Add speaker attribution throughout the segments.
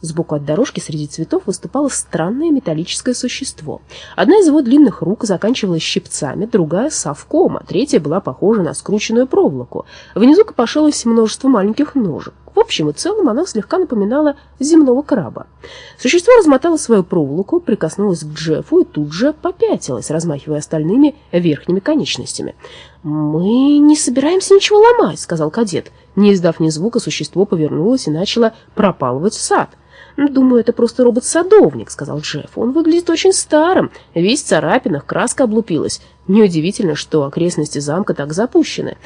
Speaker 1: Сбоку от дорожки среди цветов выступало странное металлическое существо. Одна из его длинных рук заканчивалась щипцами, другая — совком, а третья была похожа на скрученную проволоку. Внизу копошилось множество маленьких ножек. В общем и целом она слегка напоминала земного краба. Существо размотало свою проволоку, прикоснулось к Джеффу и тут же попятилось, размахивая остальными верхними конечностями. «Мы не собираемся ничего ломать», — сказал кадет. Не издав ни звука, существо повернулось и начало пропалывать сад. «Думаю, это просто робот-садовник», — сказал Джефф. «Он выглядит очень старым, весь в царапинах, краска облупилась. Неудивительно, что окрестности замка так запущены».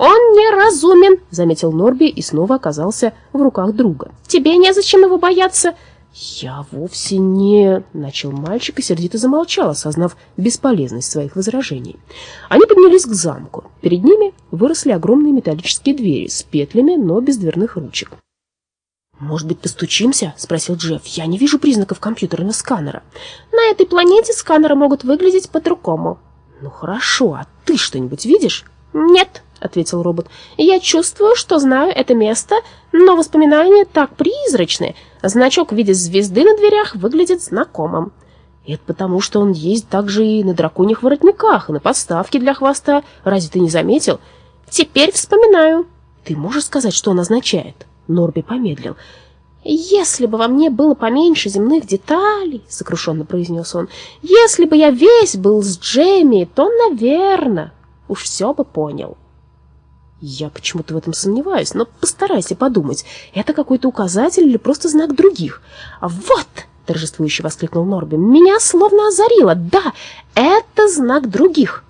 Speaker 2: «Он неразумен», —
Speaker 1: заметил Норби и снова оказался в руках друга.
Speaker 2: «Тебе незачем его бояться».
Speaker 1: «Я вовсе не...» — начал мальчик и сердито замолчал, осознав бесполезность своих возражений. Они поднялись к замку. Перед ними выросли огромные металлические двери с петлями, но без дверных ручек. «Может быть, постучимся?» — спросил Джефф. «Я не вижу признаков компьютерного сканера».
Speaker 2: «На этой планете сканеры могут выглядеть по-другому».
Speaker 1: «Ну хорошо, а ты что-нибудь видишь?»
Speaker 2: «Нет», — ответил робот. «Я чувствую, что знаю это место, но воспоминания так призрачны. Значок в виде звезды на дверях выглядит знакомым».
Speaker 1: «Это потому, что он есть также и на драконьих воротниках, и на подставке для хвоста. Разве ты не заметил?»
Speaker 2: «Теперь вспоминаю».
Speaker 1: «Ты можешь сказать, что он означает?» Норби помедлил.
Speaker 2: «Если бы во мне было поменьше земных деталей», — сокрушенно произнес он, — «если бы я весь был с Джейми, то, наверное, уж все бы понял».
Speaker 1: «Я почему-то в этом сомневаюсь, но постарайся подумать, это какой-то указатель или просто знак других?»
Speaker 2: «Вот!» — торжествующе воскликнул Норби. «Меня словно озарило. Да, это знак других».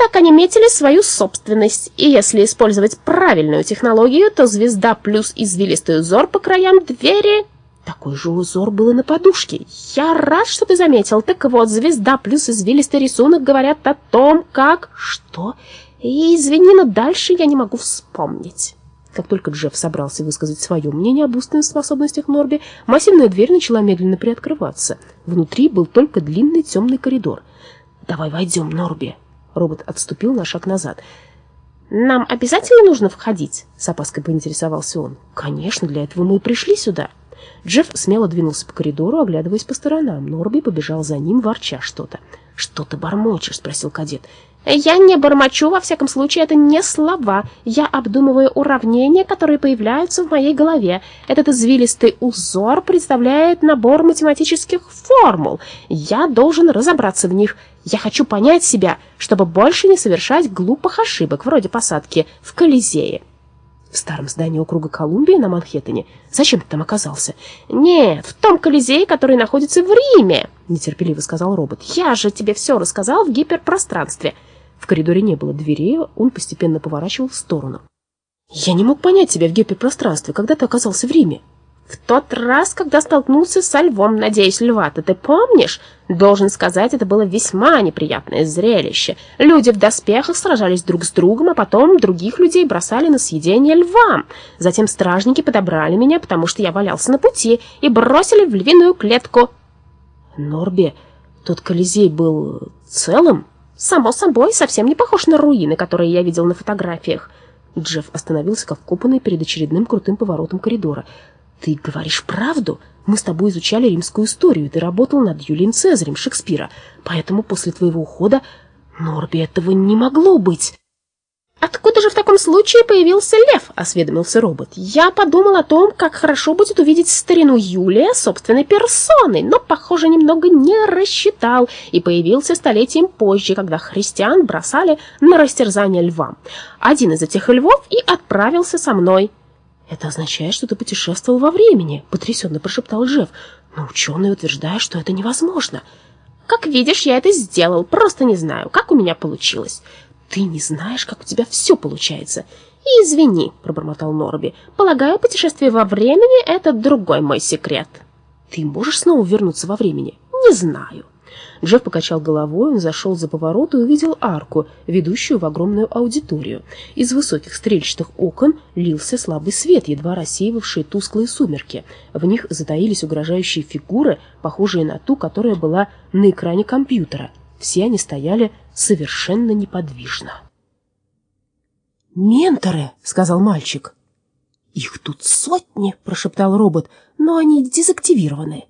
Speaker 2: Так они метили свою собственность, и если использовать правильную технологию, то звезда плюс извилистый узор по краям двери...
Speaker 1: Такой же узор был и на подушке.
Speaker 2: Я рад, что ты заметил. Так вот, звезда плюс извилистый рисунок говорят о том, как... Что? И извини, но дальше я не могу вспомнить.
Speaker 1: Как только Джефф собрался высказать свое мнение об умственных способностях Норби, массивная дверь начала медленно приоткрываться. Внутри был только длинный темный коридор. «Давай войдем, Норби», Робот отступил на шаг назад.
Speaker 2: «Нам обязательно нужно входить?»
Speaker 1: С опаской поинтересовался он. «Конечно, для этого мы и пришли сюда». Джефф смело двинулся по коридору, оглядываясь по сторонам. Норби побежал за ним, ворча что-то. «Что ты бормочешь?» — спросил кадет.
Speaker 2: «Я не бормочу, во всяком случае, это не слова. Я обдумываю уравнения, которые появляются в моей голове. Этот извилистый узор представляет набор математических формул. Я должен разобраться в них. Я хочу понять себя, чтобы больше не совершать глупых ошибок, вроде посадки в Колизее».
Speaker 1: В старом здании округа Колумбия на Манхэттене? Зачем ты там оказался?
Speaker 2: Нет, в том Колизее, который находится в Риме, нетерпеливо сказал робот. Я же тебе все рассказал в гиперпространстве.
Speaker 1: В коридоре не было дверей, он постепенно поворачивал в сторону. Я не мог понять тебя в гиперпространстве, когда ты оказался в Риме.
Speaker 2: В тот раз, когда столкнулся со львом, надеюсь, льва-то ты помнишь? Должен сказать, это было весьма неприятное зрелище. Люди в доспехах сражались друг с другом, а потом других людей бросали на съедение львам. Затем стражники подобрали меня, потому что я валялся на пути, и бросили в львиную клетку.
Speaker 1: Норби, тот Колизей был целым?
Speaker 2: Само собой, совсем не похож на руины, которые я видел на фотографиях.
Speaker 1: Джефф остановился как вкопанный перед очередным крутым поворотом коридора. «Ты говоришь правду? Мы с тобой изучали римскую историю, ты работал над Юлием Цезарем Шекспира, поэтому после твоего ухода Норби этого не могло быть».
Speaker 2: «Откуда же в таком случае появился лев?» — осведомился робот. «Я подумал о том, как хорошо будет увидеть старину Юлия собственной персоной, но, похоже, немного не рассчитал и появился столетием позже, когда христиан бросали на растерзание львам. Один из этих львов и отправился со мной».
Speaker 1: «Это означает, что ты путешествовал во времени», — потрясенно прошептал Джефф. «Но ученые утверждают, что это невозможно».
Speaker 2: «Как видишь, я это сделал, просто не знаю, как у меня получилось».
Speaker 1: «Ты не знаешь, как у тебя все получается».
Speaker 2: «Извини», — пробормотал Норби. «Полагаю, путешествие во времени — это другой мой секрет».
Speaker 1: «Ты можешь снова вернуться во времени?»
Speaker 2: «Не знаю».
Speaker 1: Джефф покачал головой, он зашел за поворот и увидел арку, ведущую в огромную аудиторию. Из высоких стрельчатых окон лился слабый свет, едва рассеивавший тусклые сумерки. В них затаились угрожающие фигуры, похожие на ту, которая была на экране компьютера. Все они стояли совершенно неподвижно. «Менторы!» — сказал мальчик. «Их тут сотни!» — прошептал робот, — «но они дезактивированы».